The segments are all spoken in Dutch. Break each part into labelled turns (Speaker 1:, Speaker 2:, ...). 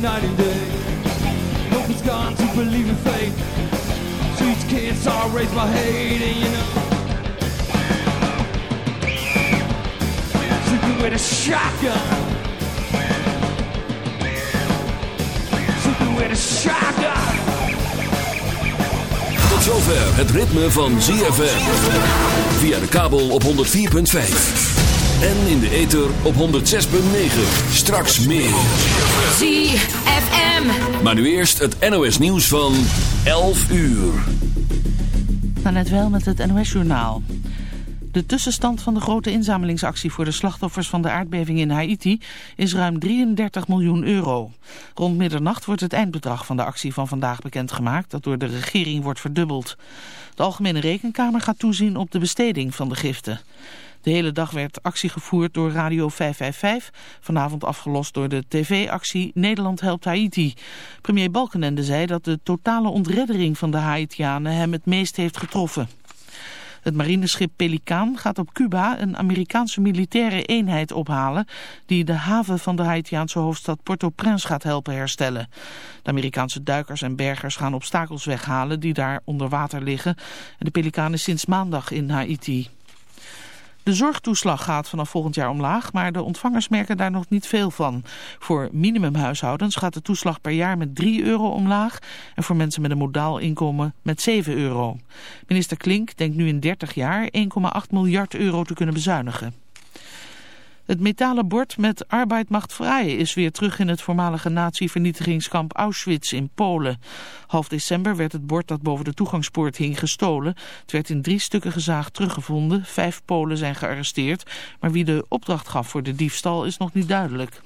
Speaker 1: Night and day. Hope is gone to believe in fate. So these kids are raised by hate, and you know. Sleeping with a shotgun. Sleeping with a shotgun.
Speaker 2: Tot zover het ritme van ZFM. Via de kabel op 104.5. En in de ether op 106.9. Straks meer.
Speaker 3: ZFM.
Speaker 2: Maar nu eerst het NOS nieuws van 11 uur.
Speaker 4: Nou, net wel met het NOS-journaal. De tussenstand van de grote inzamelingsactie voor de slachtoffers van de aardbeving in Haiti is ruim 33 miljoen euro. Rond middernacht wordt het eindbedrag van de actie van vandaag bekendgemaakt, dat door de regering wordt verdubbeld. De Algemene Rekenkamer gaat toezien op de besteding van de giften. De hele dag werd actie gevoerd door Radio 555, vanavond afgelost door de tv-actie Nederland helpt Haiti. Premier Balkenende zei dat de totale ontreddering van de Haitianen hem het meest heeft getroffen. Het marineschip Pelikaan gaat op Cuba een Amerikaanse militaire eenheid ophalen die de haven van de Haitiaanse hoofdstad Port-au-Prince gaat helpen herstellen. De Amerikaanse duikers en bergers gaan obstakels weghalen die daar onder water liggen. En de Pelikaan is sinds maandag in Haiti. De zorgtoeslag gaat vanaf volgend jaar omlaag, maar de ontvangers merken daar nog niet veel van. Voor minimumhuishoudens gaat de toeslag per jaar met 3 euro omlaag en voor mensen met een modaal inkomen met 7 euro. Minister Klink denkt nu in 30 jaar 1,8 miljard euro te kunnen bezuinigen. Het metalen bord met Arbeid macht vrij is weer terug in het voormalige nazi-vernietigingskamp Auschwitz in Polen. Half december werd het bord dat boven de toegangspoort hing gestolen. Het werd in drie stukken gezaagd teruggevonden. Vijf Polen zijn gearresteerd, maar wie de opdracht gaf voor de diefstal is nog niet duidelijk.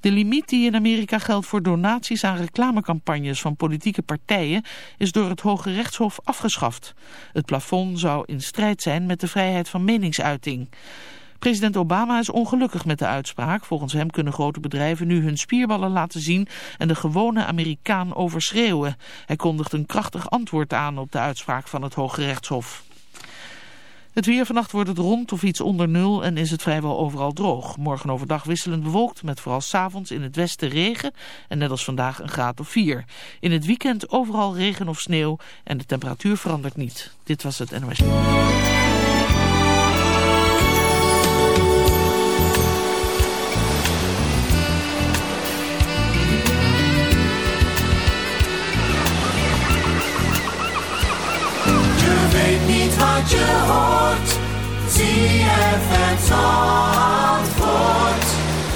Speaker 4: De limiet die in Amerika geldt voor donaties aan reclamecampagnes van politieke partijen is door het Hoge Rechtshof afgeschaft. Het plafond zou in strijd zijn met de vrijheid van meningsuiting. President Obama is ongelukkig met de uitspraak. Volgens hem kunnen grote bedrijven nu hun spierballen laten zien en de gewone Amerikaan overschreeuwen. Hij kondigt een krachtig antwoord aan op de uitspraak van het Hoge Rechtshof. Het weer vannacht wordt het rond of iets onder nul en is het vrijwel overal droog. Morgen overdag wisselend bewolkt met vooral s'avonds in het westen regen en net als vandaag een graad of 4. In het weekend overal regen of sneeuw en de temperatuur verandert niet. Dit was het NOS.
Speaker 5: wat je hoort.
Speaker 6: Zie je het antwoord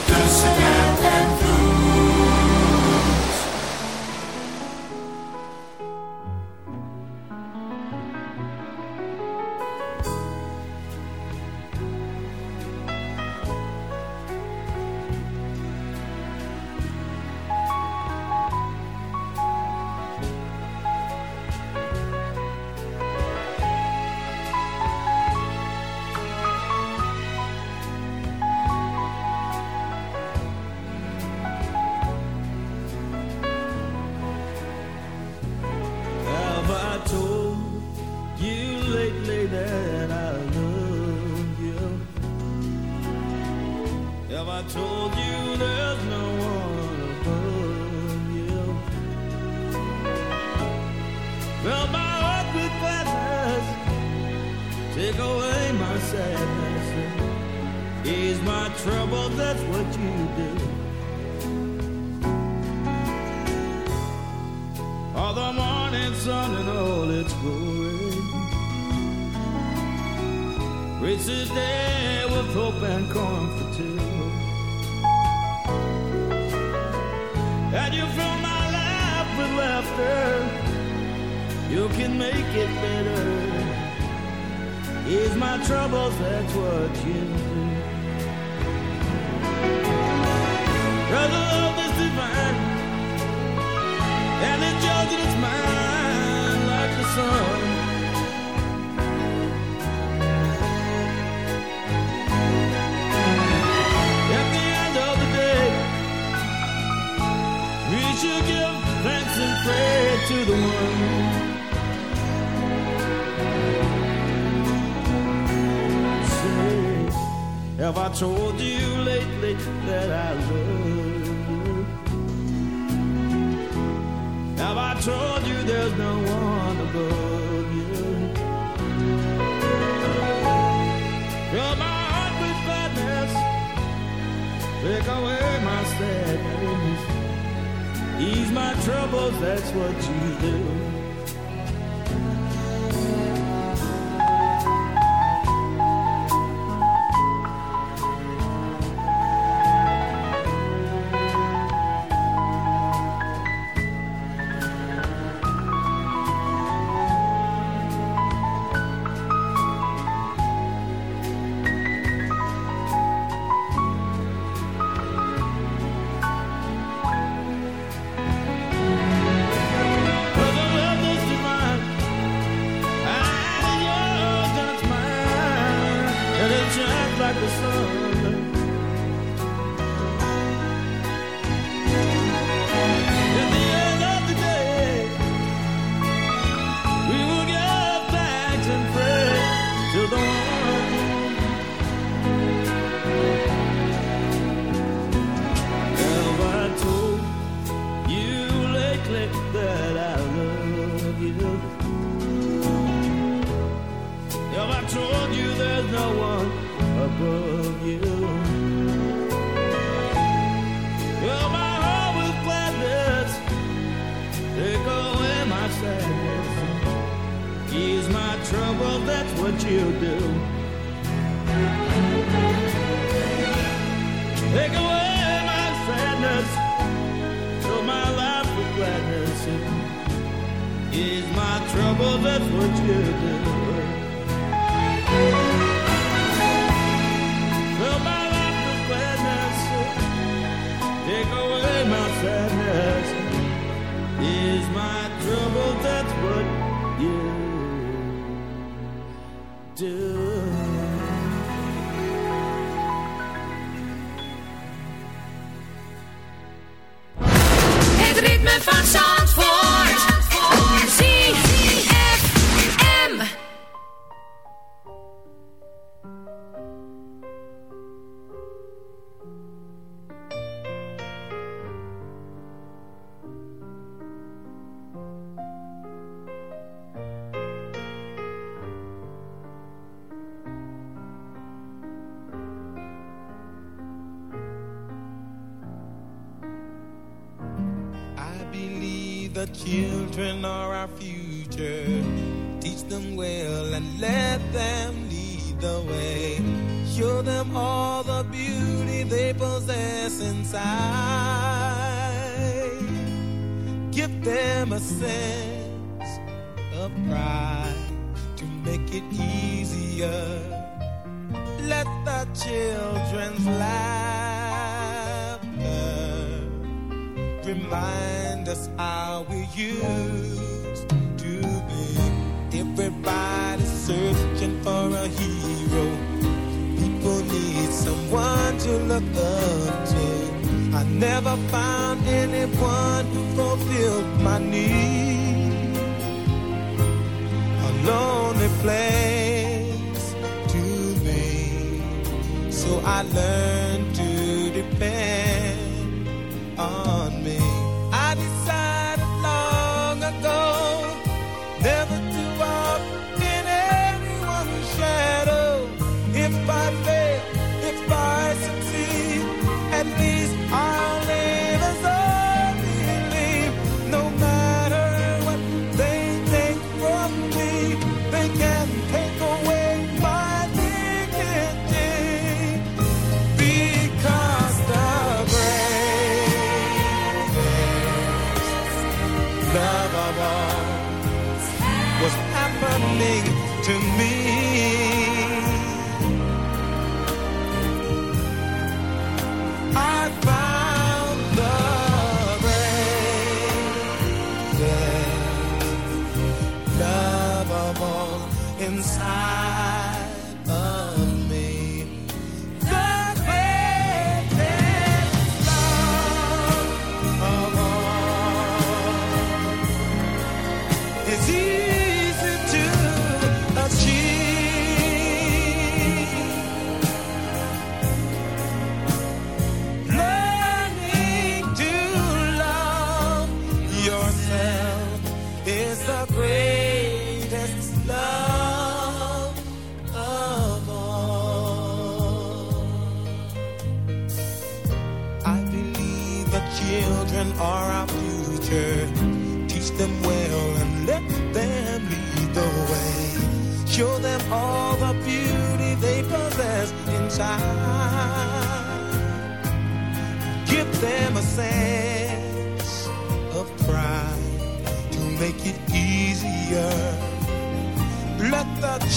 Speaker 6: tussen hem. take away my sadness. Ease my troubles, that's what you do.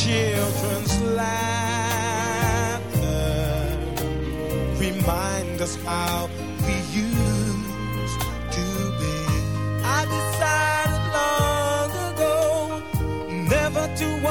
Speaker 3: children's laughter remind us how we used to be. I decided long ago never to.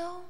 Speaker 5: know.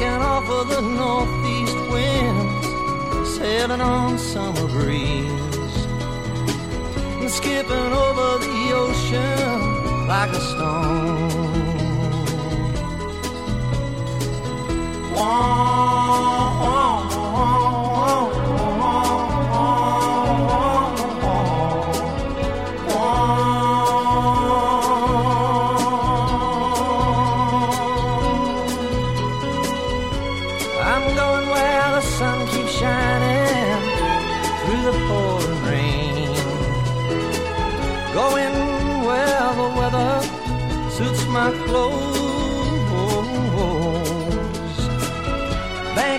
Speaker 7: Off of the northeast winds, sailing on summer breeze. And skipping over the ocean like a stone. I'm